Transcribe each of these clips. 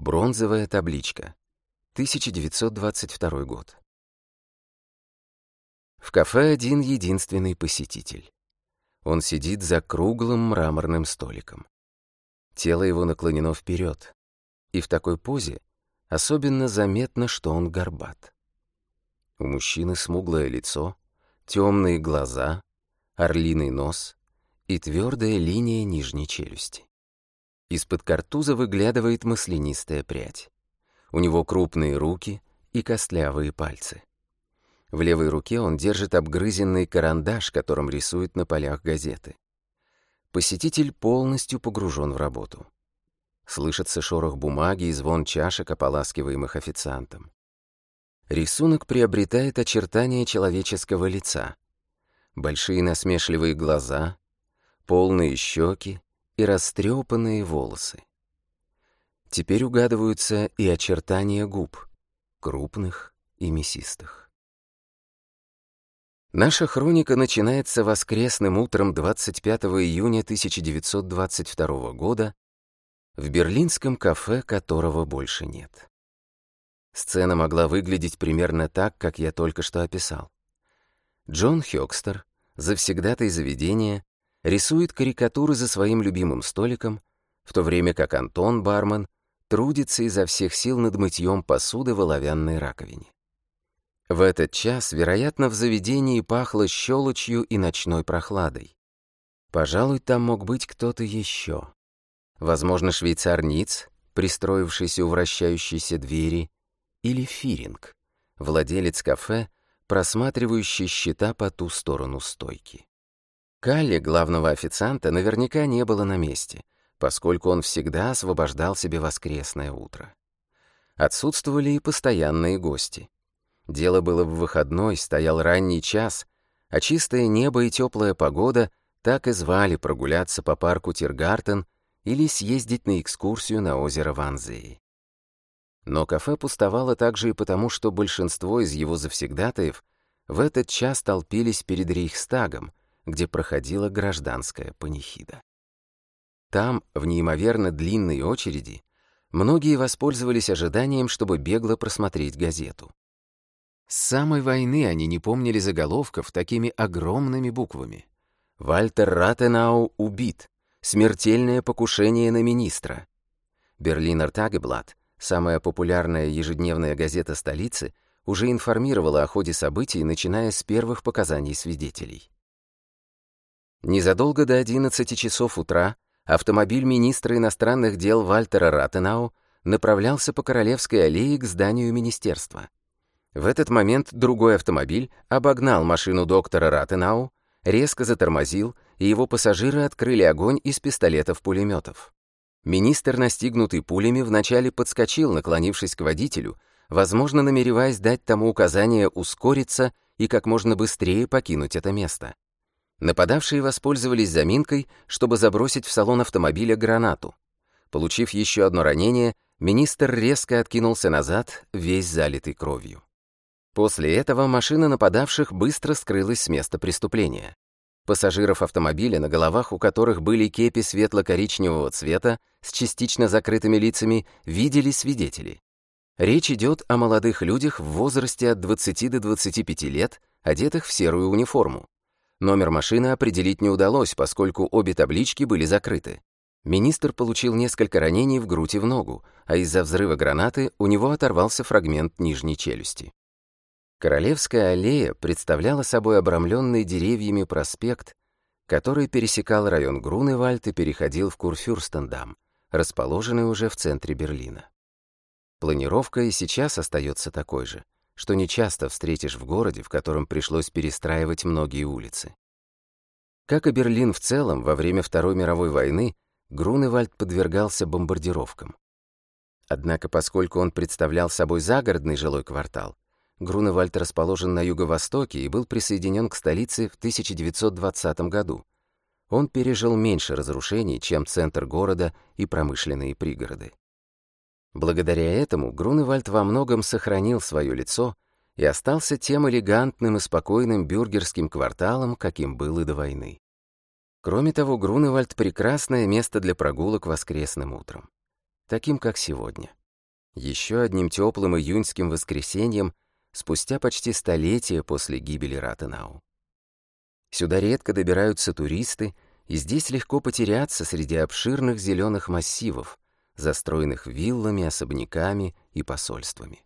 Бронзовая табличка. 1922 год. В кафе один единственный посетитель. Он сидит за круглым мраморным столиком. Тело его наклонено вперед, и в такой позе особенно заметно, что он горбат. У мужчины смуглое лицо, темные глаза, орлиный нос и твердая линия нижней челюсти. Из-под картуза выглядывает маслянистая прядь. У него крупные руки и костлявые пальцы. В левой руке он держит обгрызенный карандаш, которым рисует на полях газеты. Посетитель полностью погружен в работу. Слышится шорох бумаги и звон чашек, ополаскиваемых официантом. Рисунок приобретает очертания человеческого лица. Большие насмешливые глаза, полные щеки, и растрепанные волосы. Теперь угадываются и очертания губ, крупных и мясистых. Наша хроника начинается воскресным утром 25 июня 1922 года в берлинском кафе, которого больше нет. Сцена могла выглядеть примерно так, как я только что описал. Джон Хёкстер, завсегдатый заведения, рисует карикатуры за своим любимым столиком, в то время как Антон, бармен, трудится изо всех сил над мытьем посуды в оловянной раковине. В этот час, вероятно, в заведении пахло щелочью и ночной прохладой. Пожалуй, там мог быть кто-то еще. Возможно, швейцарниц, пристроившийся у вращающейся двери, или Фиринг, владелец кафе, просматривающий счета по ту сторону стойки. Калли, главного официанта, наверняка не было на месте, поскольку он всегда освобождал себе воскресное утро. Отсутствовали и постоянные гости. Дело было в выходной, стоял ранний час, а чистое небо и теплая погода так и звали прогуляться по парку Тиргартен или съездить на экскурсию на озеро Ванзеи. Но кафе пустовало также и потому, что большинство из его завсегдатаев в этот час толпились перед Рейхстагом — где проходила гражданская панихида. Там, в неимоверно длинной очереди, многие воспользовались ожиданием, чтобы бегло просмотреть газету. С самой войны они не помнили заголовков такими огромными буквами. «Вальтер Ратенау убит. Смертельное покушение на министра». Берлинер Тагеблат, самая популярная ежедневная газета столицы, уже информировала о ходе событий, начиная с первых показаний свидетелей. Незадолго до 11 часов утра автомобиль министра иностранных дел Вальтера Ратенау направлялся по Королевской аллее к зданию министерства. В этот момент другой автомобиль обогнал машину доктора Ратенау, резко затормозил, и его пассажиры открыли огонь из пистолетов-пулеметов. Министр, настигнутый пулями, вначале подскочил, наклонившись к водителю, возможно, намереваясь дать тому указание ускориться и как можно быстрее покинуть это место. Нападавшие воспользовались заминкой, чтобы забросить в салон автомобиля гранату. Получив еще одно ранение, министр резко откинулся назад, весь залитый кровью. После этого машина нападавших быстро скрылась с места преступления. Пассажиров автомобиля, на головах у которых были кепи светло-коричневого цвета, с частично закрытыми лицами, видели свидетели. Речь идет о молодых людях в возрасте от 20 до 25 лет, одетых в серую униформу. Номер машины определить не удалось, поскольку обе таблички были закрыты. Министр получил несколько ранений в грудь и в ногу, а из-за взрыва гранаты у него оторвался фрагмент нижней челюсти. Королевская аллея представляла собой обрамленный деревьями проспект, который пересекал район Груневальд и переходил в Курфюрстендам, расположенный уже в центре Берлина. Планировка и сейчас остается такой же — что нечасто встретишь в городе, в котором пришлось перестраивать многие улицы. Как и Берлин в целом, во время Второй мировой войны Груневальд подвергался бомбардировкам. Однако, поскольку он представлял собой загородный жилой квартал, Груневальд расположен на юго-востоке и был присоединен к столице в 1920 году. Он пережил меньше разрушений, чем центр города и промышленные пригороды. Благодаря этому Груневальд во многом сохранил свое лицо и остался тем элегантным и спокойным бюргерским кварталом, каким был и до войны. Кроме того, Груневальд — прекрасное место для прогулок воскресным утром. Таким, как сегодня. Еще одним теплым июньским воскресеньем спустя почти столетие после гибели Ратенау. Сюда редко добираются туристы, и здесь легко потеряться среди обширных зеленых массивов, застроенных виллами, особняками и посольствами.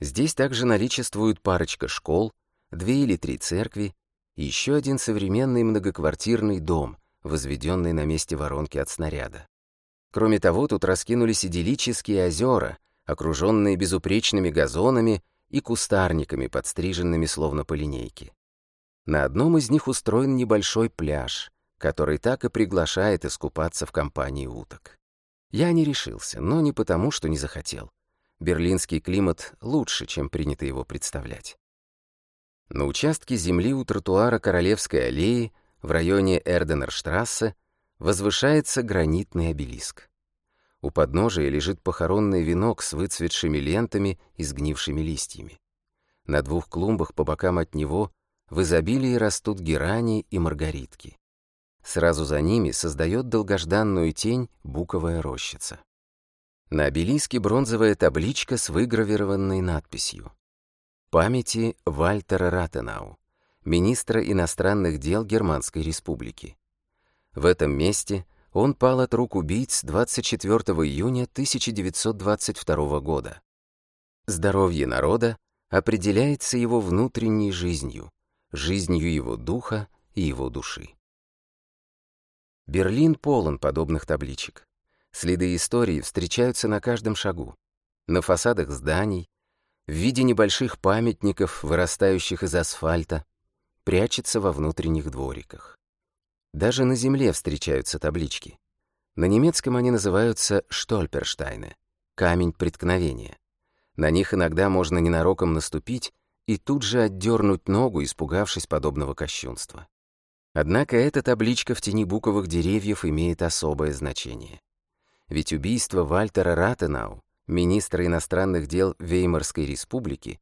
Здесь также наличествуют парочка школ, две или три церкви и еще один современный многоквартирный дом, возведенный на месте воронки от снаряда. Кроме того, тут раскинулись идиллические озера, окруженные безупречными газонами и кустарниками, подстриженными словно по линейке. На одном из них устроен небольшой пляж, который так и приглашает искупаться в компании уток. Я не решился, но не потому, что не захотел. Берлинский климат лучше, чем принято его представлять. На участке земли у тротуара Королевской аллеи в районе Эрденерштрассе возвышается гранитный обелиск. У подножия лежит похоронный венок с выцветшими лентами и сгнившими листьями. На двух клумбах по бокам от него в изобилии растут герани и маргаритки. Сразу за ними создает долгожданную тень буковая рощица. На обелиске бронзовая табличка с выгравированной надписью «Памяти Вальтера Ратенау, министра иностранных дел Германской Республики». В этом месте он пал от рук убийц 24 июня 1922 года. Здоровье народа определяется его внутренней жизнью, жизнью его духа и его души. Берлин полон подобных табличек. Следы истории встречаются на каждом шагу. На фасадах зданий, в виде небольших памятников, вырастающих из асфальта, прячется во внутренних двориках. Даже на земле встречаются таблички. На немецком они называются «штольперштайны» — «камень преткновения». На них иногда можно ненароком наступить и тут же отдернуть ногу, испугавшись подобного кощунства. Однако эта табличка в тени буковых деревьев имеет особое значение. Ведь убийство Вальтера Ратенау, министра иностранных дел Веймарской республики,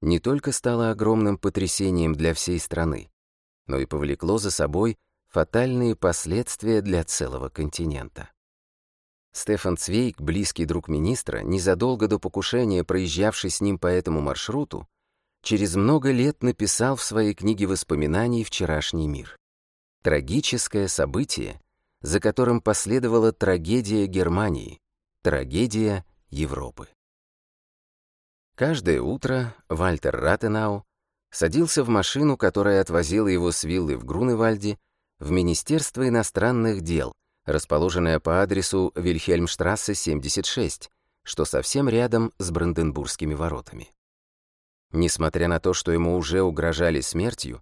не только стало огромным потрясением для всей страны, но и повлекло за собой фатальные последствия для целого континента. Стефан Цвейк, близкий друг министра, незадолго до покушения, проезжавший с ним по этому маршруту, через много лет написал в своей книге воспоминаний «Вчерашний мир». Трагическое событие, за которым последовала трагедия Германии, трагедия Европы. Каждое утро Вальтер Ратенау садился в машину, которая отвозила его с виллы в Груневальде, в Министерство иностранных дел, расположенное по адресу Вильхельмштрассе, 76, что совсем рядом с Бранденбургскими воротами. Несмотря на то, что ему уже угрожали смертью,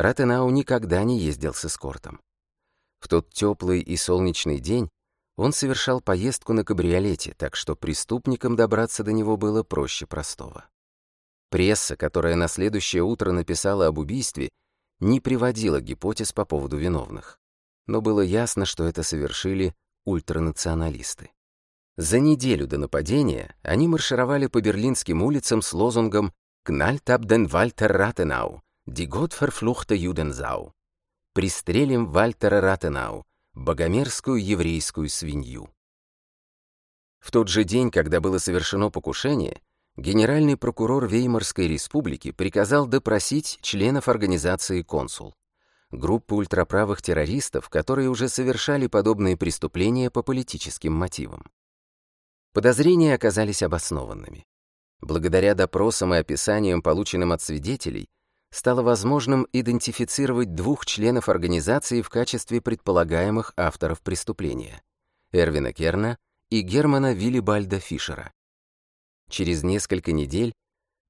Ратенау никогда не ездил с эскортом. В тот теплый и солнечный день он совершал поездку на кабриолете, так что преступникам добраться до него было проще простого. Пресса, которая на следующее утро написала об убийстве, не приводила гипотез по поводу виновных. Но было ясно, что это совершили ультранационалисты. За неделю до нападения они маршировали по берлинским улицам с лозунгом «Кнальт абден Вальтер Ратенау», Die gottverfluchte Judensau. Пристрелим Вальтера Ратенау, богомерзкую еврейскую свинью. В тот же день, когда было совершено покушение, генеральный прокурор Веймарской республики приказал допросить членов организации «Консул». Группы ультраправых террористов, которые уже совершали подобные преступления по политическим мотивам. Подозрения оказались обоснованными. Благодаря допросам и описаниям, полученным от свидетелей, стало возможным идентифицировать двух членов организации в качестве предполагаемых авторов преступления — Эрвина Керна и Германа Виллибальда Фишера. Через несколько недель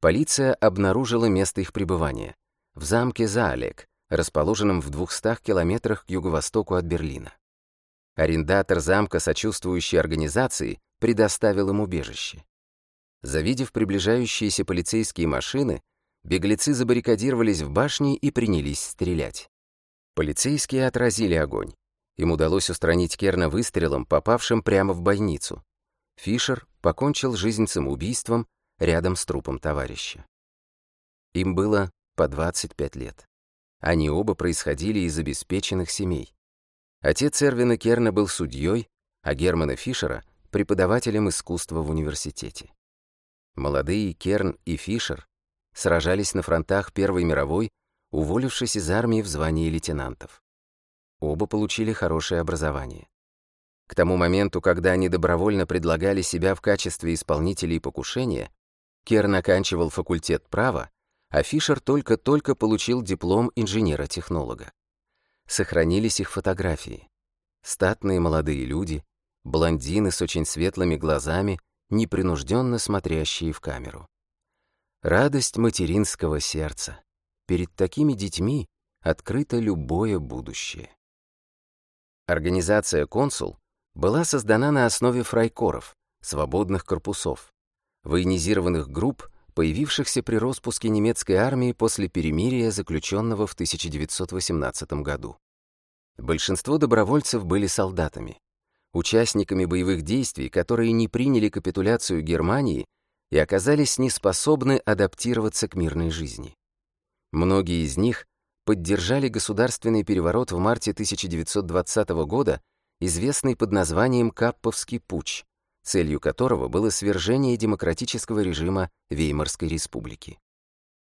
полиция обнаружила место их пребывания — в замке Заалек, расположенном в 200 километрах к юго-востоку от Берлина. Арендатор замка сочувствующей организации предоставил им убежище. Завидев приближающиеся полицейские машины, Беглецы забаррикадировались в башне и принялись стрелять. Полицейские отразили огонь. Им удалось устранить Керна выстрелом, попавшим прямо в больницу. Фишер покончил жизнь самоубийством рядом с трупом товарища. Им было по 25 лет. Они оба происходили из обеспеченных семей. Отец Эрвина Керна был судьей, а Германа Фишера — преподавателем искусства в университете. Молодые Керн и Фишер сражались на фронтах Первой мировой, уволившись из армии в звании лейтенантов. Оба получили хорошее образование. К тому моменту, когда они добровольно предлагали себя в качестве исполнителей покушения, Керн оканчивал факультет права, а Фишер только-только получил диплом инженера-технолога. Сохранились их фотографии. Статные молодые люди, блондины с очень светлыми глазами, непринужденно смотрящие в камеру. Радость материнского сердца. Перед такими детьми открыто любое будущее. Организация «Консул» была создана на основе фрайкоров, свободных корпусов, военизированных групп, появившихся при распуске немецкой армии после перемирия, заключенного в 1918 году. Большинство добровольцев были солдатами, участниками боевых действий, которые не приняли капитуляцию Германии – и оказались неспособны адаптироваться к мирной жизни. Многие из них поддержали государственный переворот в марте 1920 года, известный под названием Капповский путч, целью которого было свержение демократического режима Веймарской республики.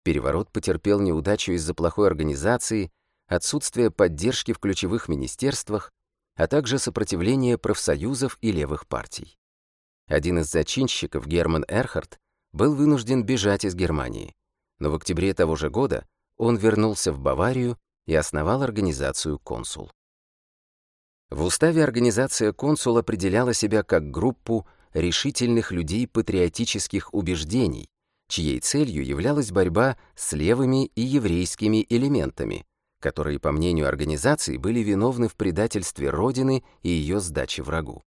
Переворот потерпел неудачу из-за плохой организации, отсутствия поддержки в ключевых министерствах, а также сопротивления профсоюзов и левых партий. Один из зачинщиков, Герман Эрхард, был вынужден бежать из Германии. Но в октябре того же года он вернулся в Баварию и основал организацию «Консул». В уставе организация «Консул» определяла себя как группу решительных людей патриотических убеждений, чьей целью являлась борьба с левыми и еврейскими элементами, которые, по мнению организации, были виновны в предательстве Родины и ее сдаче врагу.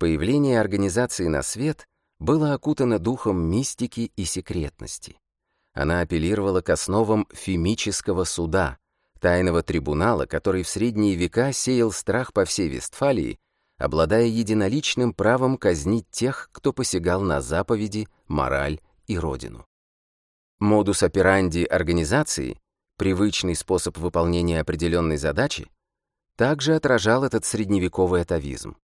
Появление организации на свет было окутано духом мистики и секретности. Она апеллировала к основам фемического суда, тайного трибунала, который в средние века сеял страх по всей Вестфалии, обладая единоличным правом казнить тех, кто посягал на заповеди, мораль и родину. Модус операнди организации, привычный способ выполнения определенной задачи, также отражал этот средневековый атовизм.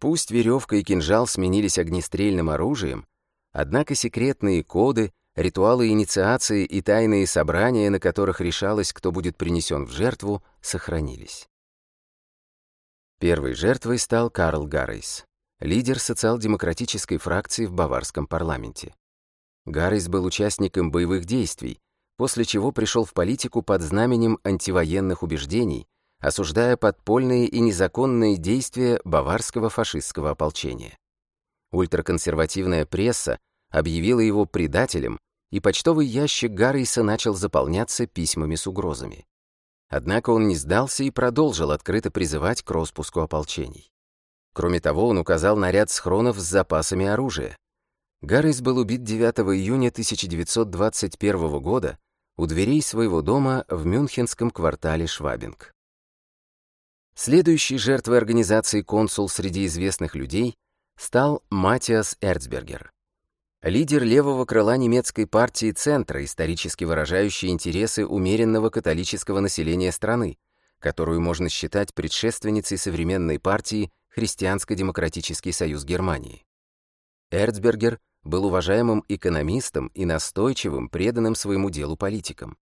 Пусть веревка и кинжал сменились огнестрельным оружием, однако секретные коды, ритуалы инициации и тайные собрания, на которых решалось, кто будет принесен в жертву, сохранились. Первой жертвой стал Карл Гаррейс, лидер социал-демократической фракции в баварском парламенте. Гаррейс был участником боевых действий, после чего пришел в политику под знаменем антивоенных убеждений, осуждая подпольные и незаконные действия баварского фашистского ополчения. Ультраконсервативная пресса объявила его предателем, и почтовый ящик Гарриса начал заполняться письмами с угрозами. Однако он не сдался и продолжил открыто призывать к распуску ополчений. Кроме того, он указал на ряд схронов с запасами оружия. Гаррис был убит 9 июня 1921 года у дверей своего дома в мюнхенском квартале Швабинг. Следующей жертвой организации «Консул» среди известных людей стал Матиас Эрцбергер. Лидер левого крыла немецкой партии «Центра», исторически выражающий интересы умеренного католического населения страны, которую можно считать предшественницей современной партии Христианско-демократический союз Германии. Эрцбергер был уважаемым экономистом и настойчивым, преданным своему делу политиком.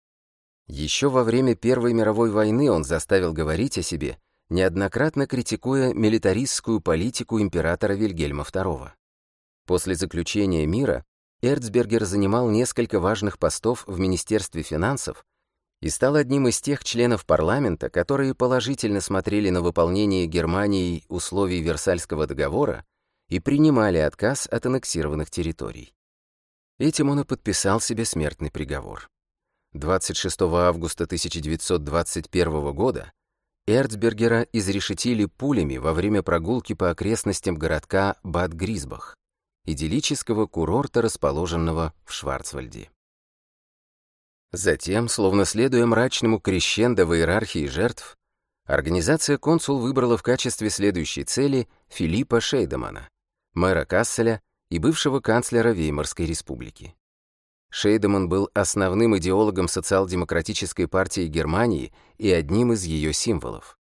Еще во время Первой мировой войны он заставил говорить о себе неоднократно критикуя милитаристскую политику императора Вильгельма II. После заключения мира Эрцбергер занимал несколько важных постов в Министерстве финансов и стал одним из тех членов парламента, которые положительно смотрели на выполнение Германией условий Версальского договора и принимали отказ от аннексированных территорий. Этим он и подписал себе смертный приговор. 26 августа 1921 года Эрцбергера изрешетили пулями во время прогулки по окрестностям городка Бад-Гризбах, идиллического курорта, расположенного в Шварцвальде. Затем, словно следуя мрачному крещендо в иерархии жертв, организация «Консул» выбрала в качестве следующей цели Филиппа Шейдемана, мэра Касселя и бывшего канцлера Веймарской республики. Шейдеман был основным идеологом социал-демократической партии Германии и одним из ее символов.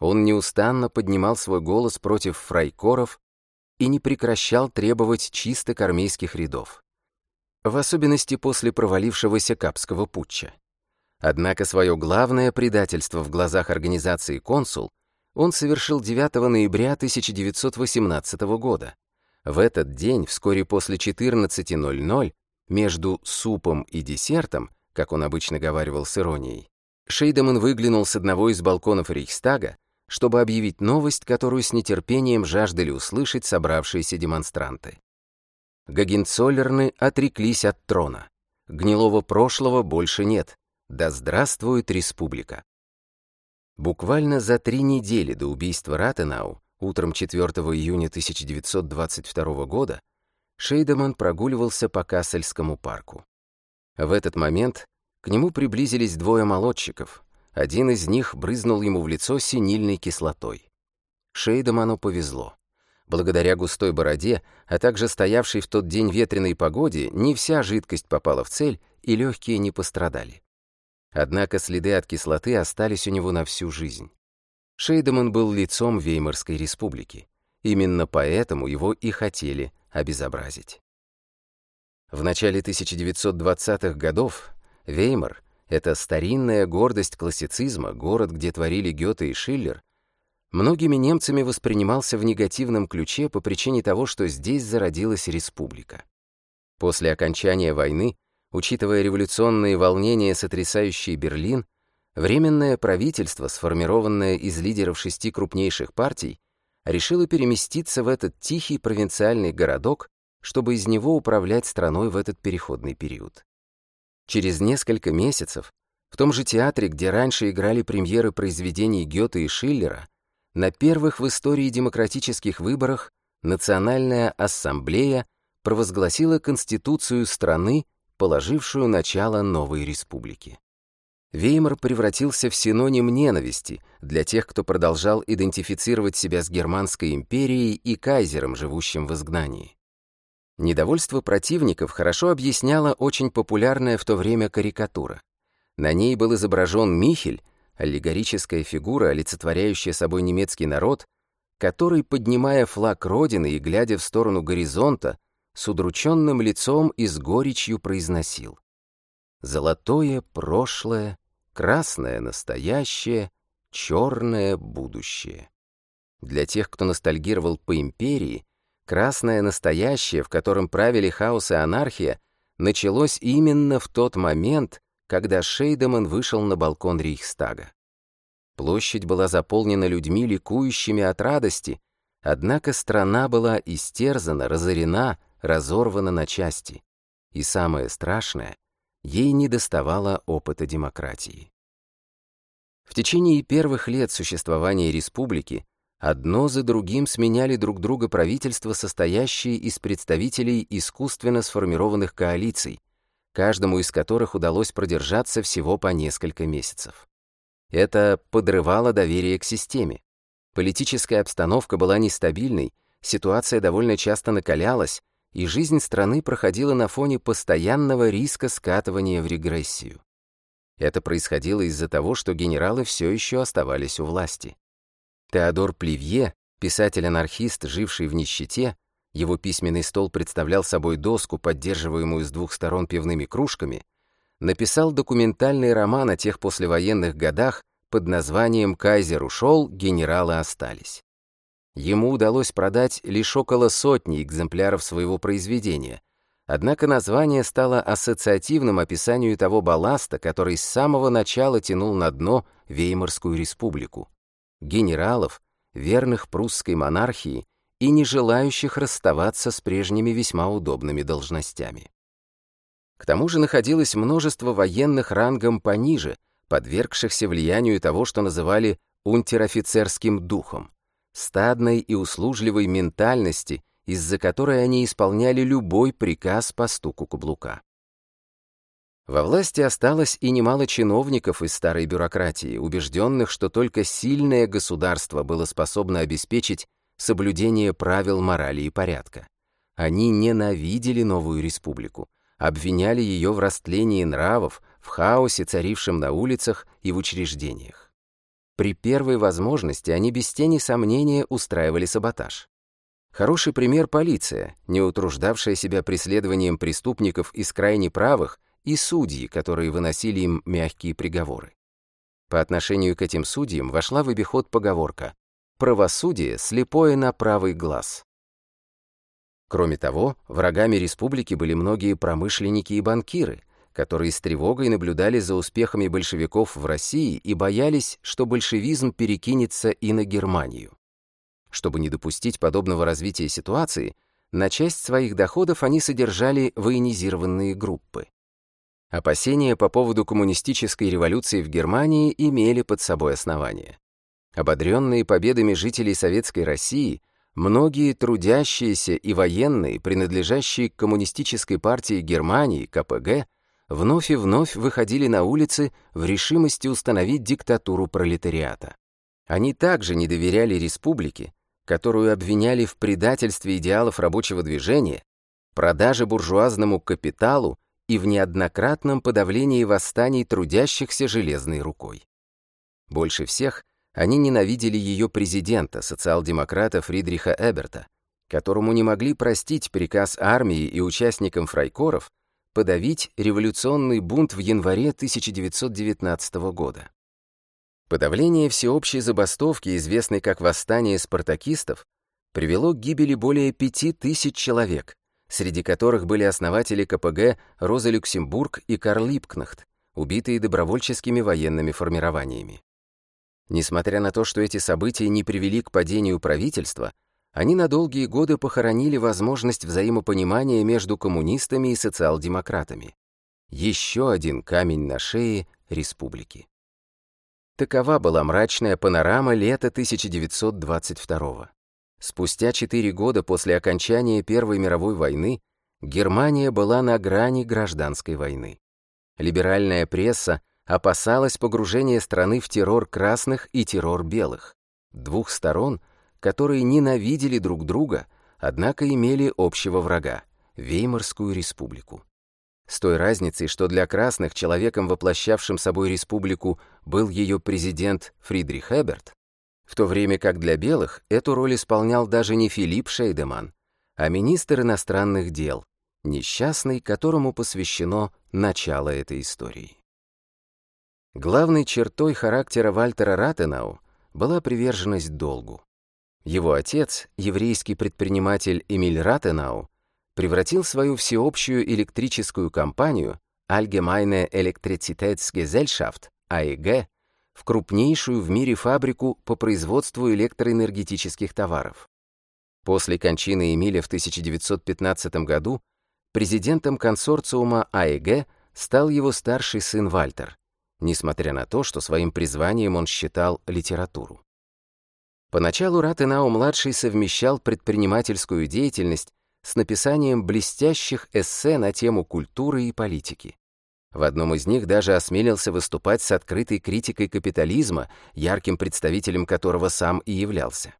Он неустанно поднимал свой голос против фрайкоров и не прекращал требовать чисток армейских рядов. В особенности после провалившегося Капского путча. Однако свое главное предательство в глазах организации «Консул» он совершил 9 ноября 1918 года. В этот день, вскоре после 14.00, между супом и десертом, как он обычно говаривал с иронией, Шейдеман выглянул с одного из балконов Рейхстага, чтобы объявить новость, которую с нетерпением жаждали услышать собравшиеся демонстранты. Гагенцоллерны отреклись от трона. Гнилого прошлого больше нет. Да здравствует республика. Буквально за три недели до убийства Ратенау, утром 4 июня 1922 года, Шейдеман прогуливался по Кассельскому парку. В этот момент к нему приблизились двое молодчиков. Один из них брызнул ему в лицо синильной кислотой. Шейдеману повезло. Благодаря густой бороде, а также стоявшей в тот день ветреной погоде, не вся жидкость попала в цель, и легкие не пострадали. Однако следы от кислоты остались у него на всю жизнь. Шейдеман был лицом Веймарской республики. Именно поэтому его и хотели обезобразить. В начале 1920-х годов Веймар, это старинная гордость классицизма, город, где творили Гёте и Шиллер, многими немцами воспринимался в негативном ключе по причине того, что здесь зародилась республика. После окончания войны, учитывая революционные волнения, сотрясающие Берлин, Временное правительство, сформированное из лидеров шести крупнейших партий, решила переместиться в этот тихий провинциальный городок, чтобы из него управлять страной в этот переходный период. Через несколько месяцев в том же театре, где раньше играли премьеры произведений Гёте и Шиллера, на первых в истории демократических выборах Национальная ассамблея провозгласила Конституцию страны, положившую начало новой республики. Веймар превратился в синоним ненависти для тех, кто продолжал идентифицировать себя с Германской империей и кайзером, живущим в изгнании. Недовольство противников хорошо объясняла очень популярная в то время карикатура. На ней был изображен Михель, аллегорическая фигура, олицетворяющая собой немецкий народ, который, поднимая флаг Родины и глядя в сторону горизонта, с удрученным лицом и с горечью произносил. Золотое прошлое, красное настоящее, черное будущее. Для тех, кто ностальгировал по империи, красное настоящее, в котором правили хаос и анархия, началось именно в тот момент, когда Шейдеман вышел на балкон Рейхстага. Площадь была заполнена людьми, ликующими от радости, однако страна была истерзана, разорена, разорвана на части. И самое страшное — ей не недоставало опыта демократии. В течение первых лет существования республики одно за другим сменяли друг друга правительства, состоящие из представителей искусственно сформированных коалиций, каждому из которых удалось продержаться всего по несколько месяцев. Это подрывало доверие к системе. Политическая обстановка была нестабильной, ситуация довольно часто накалялась, и жизнь страны проходила на фоне постоянного риска скатывания в регрессию. Это происходило из-за того, что генералы все еще оставались у власти. Теодор Плевье, писатель-анархист, живший в нищете, его письменный стол представлял собой доску, поддерживаемую с двух сторон пивными кружками, написал документальный роман о тех послевоенных годах под названием «Кайзер ушел, генералы остались». Ему удалось продать лишь около сотни экземпляров своего произведения, однако название стало ассоциативным описанию того балласта, который с самого начала тянул на дно Веймарскую республику. Генералов, верных прусской монархии и не желающих расставаться с прежними весьма удобными должностями. К тому же находилось множество военных рангом пониже, подвергшихся влиянию того, что называли унтер-офицерским духом стадной и услужливой ментальности, из-за которой они исполняли любой приказ по стуку каблука. Во власти осталось и немало чиновников из старой бюрократии, убежденных, что только сильное государство было способно обеспечить соблюдение правил морали и порядка. Они ненавидели новую республику, обвиняли ее в растлении нравов, в хаосе, царившем на улицах и в учреждениях. При первой возможности они без тени сомнения устраивали саботаж. Хороший пример – полиция, не утруждавшая себя преследованием преступников из крайне правых, и судьи, которые выносили им мягкие приговоры. По отношению к этим судьям вошла в обиход поговорка «правосудие слепое на правый глаз». Кроме того, врагами республики были многие промышленники и банкиры, которые с тревогой наблюдали за успехами большевиков в России и боялись, что большевизм перекинется и на Германию. Чтобы не допустить подобного развития ситуации, на часть своих доходов они содержали военизированные группы. Опасения по поводу коммунистической революции в Германии имели под собой основания. Ободренные победами жителей Советской России, многие трудящиеся и военные, принадлежащие к Коммунистической партии Германии, КПГ, вновь и вновь выходили на улицы в решимости установить диктатуру пролетариата. Они также не доверяли республике, которую обвиняли в предательстве идеалов рабочего движения, продаже буржуазному капиталу и в неоднократном подавлении восстаний трудящихся железной рукой. Больше всех они ненавидели ее президента, социал-демократа Фридриха Эберта, которому не могли простить приказ армии и участникам фрайкоров подавить революционный бунт в январе 1919 года. Подавление всеобщей забастовки, известной как восстание спартакистов, привело к гибели более 5000 человек, среди которых были основатели КПГ Роза Люксембург и Карл Липкнахт, убитые добровольческими военными формированиями. Несмотря на то, что эти события не привели к падению правительства, они на долгие годы похоронили возможность взаимопонимания между коммунистами и социал-демократами. Еще один камень на шее республики. Такова была мрачная панорама лета 1922 -го. Спустя четыре года после окончания Первой мировой войны Германия была на грани гражданской войны. Либеральная пресса опасалась погружения страны в террор красных и террор белых, двух сторон – которые ненавидели друг друга, однако имели общего врага — Веймарскую республику. С той разницей, что для красных человеком, воплощавшим собой республику, был ее президент Фридрих Эберт, в то время как для белых эту роль исполнял даже не Филипп Шейдеман, а министр иностранных дел, несчастный, которому посвящено начало этой истории. Главной чертой характера Вальтера Ратенау была приверженность долгу. Его отец, еврейский предприниматель Эмиль Ратенау, превратил свою всеобщую электрическую компанию Allgemeine Elektrizitätsgesellschaft, АЭГ, в крупнейшую в мире фабрику по производству электроэнергетических товаров. После кончины Эмиля в 1915 году президентом консорциума АЭГ стал его старший сын Вальтер, несмотря на то, что своим призванием он считал литературу. Поначалу Ратенау-младший совмещал предпринимательскую деятельность с написанием блестящих эссе на тему культуры и политики. В одном из них даже осмелился выступать с открытой критикой капитализма, ярким представителем которого сам и являлся.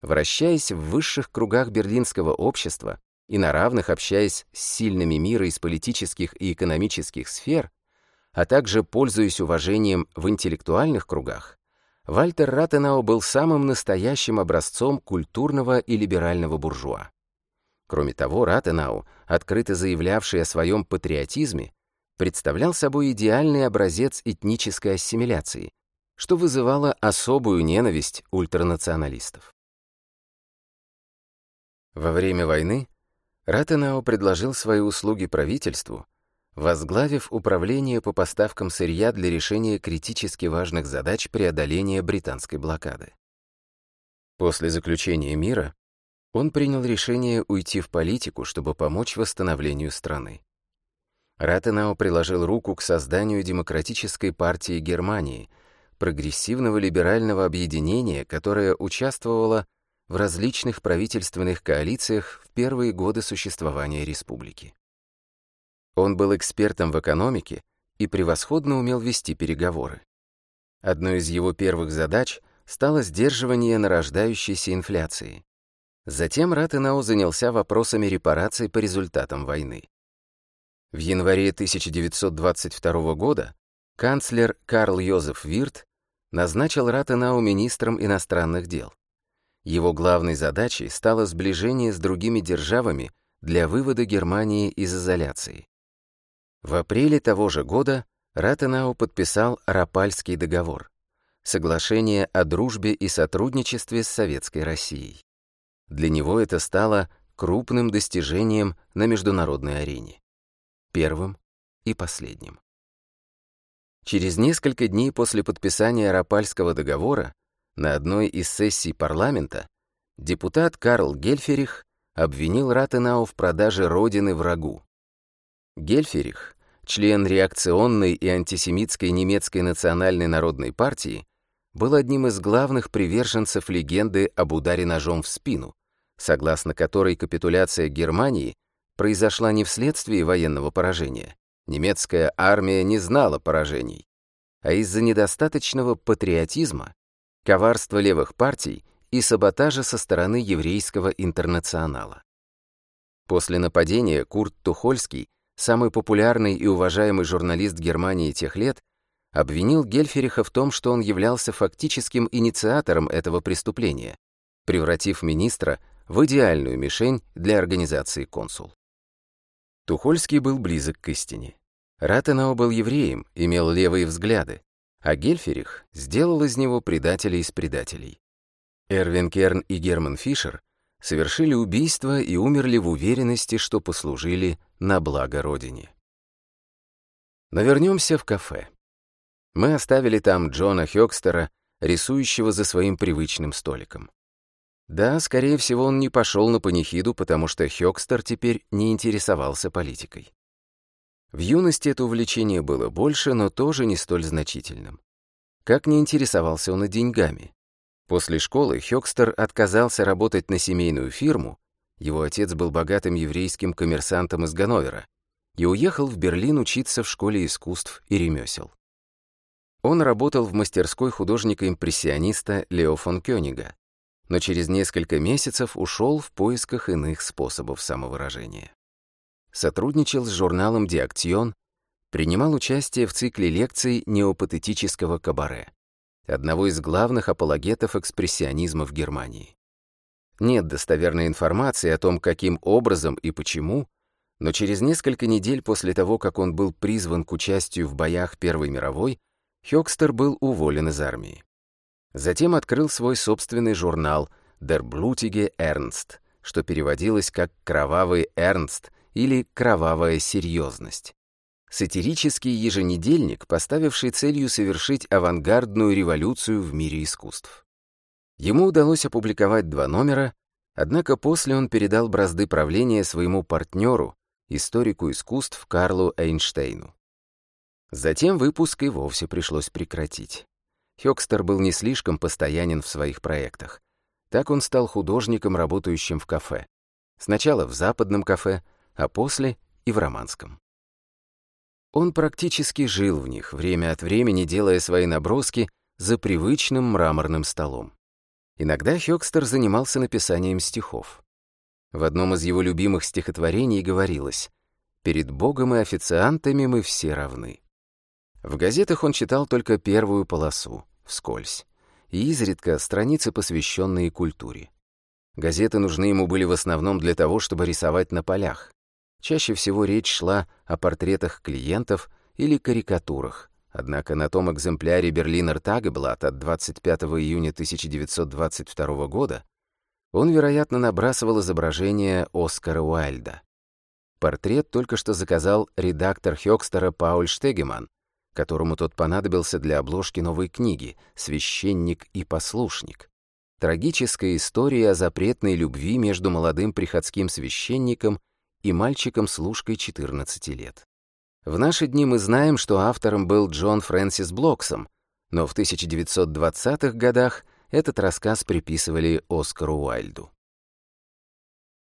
Вращаясь в высших кругах берлинского общества и на равных общаясь с сильными мира из политических и экономических сфер, а также пользуясь уважением в интеллектуальных кругах, Вальтер Ратенау был самым настоящим образцом культурного и либерального буржуа. Кроме того, Ратенау, открыто заявлявший о своем патриотизме, представлял собой идеальный образец этнической ассимиляции, что вызывало особую ненависть ультранационалистов. Во время войны Ратенау предложил свои услуги правительству, возглавив управление по поставкам сырья для решения критически важных задач преодоления британской блокады. После заключения мира он принял решение уйти в политику, чтобы помочь восстановлению страны. Ратенау приложил руку к созданию Демократической партии Германии, прогрессивного либерального объединения, которое участвовало в различных правительственных коалициях в первые годы существования республики. Он был экспертом в экономике и превосходно умел вести переговоры. Одной из его первых задач стало сдерживание нарождающейся инфляции. Затем Ратенау занялся вопросами репараций по результатам войны. В январе 1922 года канцлер Карл Йозеф Вирт назначил Ратенау министром иностранных дел. Его главной задачей стало сближение с другими державами для вывода Германии из изоляции. В апреле того же года Ратенау подписал Рапальский договор — соглашение о дружбе и сотрудничестве с Советской Россией. Для него это стало крупным достижением на международной арене. Первым и последним. Через несколько дней после подписания Рапальского договора на одной из сессий парламента депутат Карл Гельферих обвинил Ратенау в продаже родины врагу. Гельферих член реакционной и антисемитской немецкой национальной народной партии, был одним из главных приверженцев легенды об ударе ножом в спину, согласно которой капитуляция Германии произошла не вследствие военного поражения. Немецкая армия не знала поражений, а из-за недостаточного патриотизма, коварства левых партий и саботажа со стороны еврейского интернационала. После нападения Курт Тухольский самый популярный и уважаемый журналист Германии тех лет, обвинил Гельфериха в том, что он являлся фактическим инициатором этого преступления, превратив министра в идеальную мишень для организации консул. Тухольский был близок к истине. Ратенау был евреем, имел левые взгляды, а Гельферих сделал из него предателя из предателей. Эрвин Керн и Герман Фишер совершили убийство и умерли в уверенности, что послужили на благо Родине. Но вернемся в кафе. Мы оставили там Джона Хёкстера, рисующего за своим привычным столиком. Да, скорее всего, он не пошел на панихиду, потому что Хёкстер теперь не интересовался политикой. В юности это увлечение было больше, но тоже не столь значительным. Как не интересовался он и деньгами. После школы Хёкстер отказался работать на семейную фирму его отец был богатым еврейским коммерсантом из Ганновера и уехал в Берлин учиться в школе искусств и ремесел. Он работал в мастерской художника-импрессиониста Лео фон Кёнига, но через несколько месяцев ушел в поисках иных способов самовыражения. Сотрудничал с журналом «Диактион», принимал участие в цикле лекций неопатетического кабаре, одного из главных апологетов экспрессионизма в Германии. Нет достоверной информации о том, каким образом и почему, но через несколько недель после того, как он был призван к участию в боях Первой мировой, Хёкстер был уволен из армии. Затем открыл свой собственный журнал «Der Blutige Ernst», что переводилось как «Кровавый Эрнст» или «Кровавая серьезность». Сатирический еженедельник, поставивший целью совершить авангардную революцию в мире искусств. Ему удалось опубликовать два номера, однако после он передал бразды правления своему партнеру, историку искусств Карлу Эйнштейну. Затем выпуск и вовсе пришлось прекратить. Хёкстер был не слишком постоянен в своих проектах. Так он стал художником, работающим в кафе. Сначала в западном кафе, а после и в романском. Он практически жил в них, время от времени делая свои наброски за привычным мраморным столом. Иногда Хёкстер занимался написанием стихов. В одном из его любимых стихотворений говорилось «Перед Богом и официантами мы все равны». В газетах он читал только первую полосу, вскользь, и изредка страницы, посвященные культуре. Газеты нужны ему были в основном для того, чтобы рисовать на полях. Чаще всего речь шла о портретах клиентов или карикатурах, Однако на том экземпляре Берлинер Тагеблат от 25 июня 1922 года он, вероятно, набрасывал изображение Оскара Уайльда. Портрет только что заказал редактор Хёкстера Пауль Штегеман, которому тот понадобился для обложки новой книги «Священник и послушник». Трагическая история о запретной любви между молодым приходским священником и мальчиком-служкой 14 лет. В наши дни мы знаем, что автором был Джон Фрэнсис Блоксом, но в 1920-х годах этот рассказ приписывали Оскару Уайльду.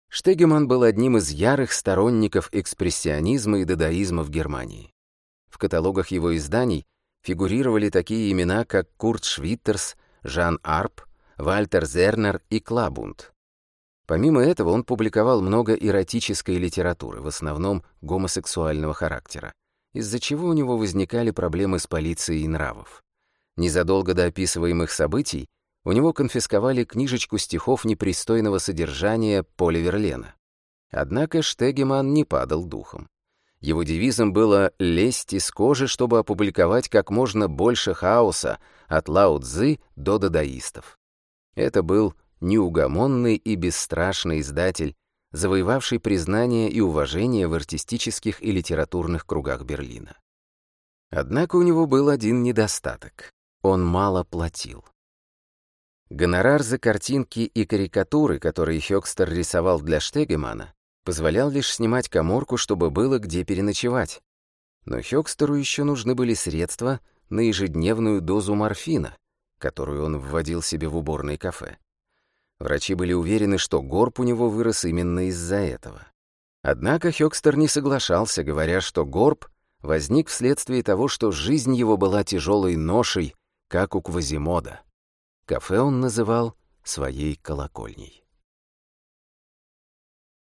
Штегеман был одним из ярых сторонников экспрессионизма и дадаизма в Германии. В каталогах его изданий фигурировали такие имена, как Курт Швиттерс, Жан Арп, Вальтер Зернер и Клабунд. Помимо этого он публиковал много эротической литературы, в основном гомосексуального характера, из-за чего у него возникали проблемы с полицией и нравов. Незадолго до описываемых событий у него конфисковали книжечку стихов непристойного содержания Поля Верлена. Однако Штегеман не падал духом. Его девизом было «лезть из кожи, чтобы опубликовать как можно больше хаоса от Лао Цзы до дадаистов». Это был неугомонный и бесстрашный издатель, завоевавший признание и уважение в артистических и литературных кругах Берлина. Однако у него был один недостаток. Он мало платил. Гонорар за картинки и карикатуры, которые Хёкстер рисовал для Штегемана, позволял лишь снимать коморку, чтобы было где переночевать. Но Хёкстеру еще нужны были средства на ежедневную дозу морфина, которую он вводил себе в уборной кафе. Врачи были уверены, что горб у него вырос именно из-за этого. Однако Хёкстер не соглашался, говоря, что горб возник вследствие того, что жизнь его была тяжелой ношей, как у Квазимода. Кафе он называл своей колокольней.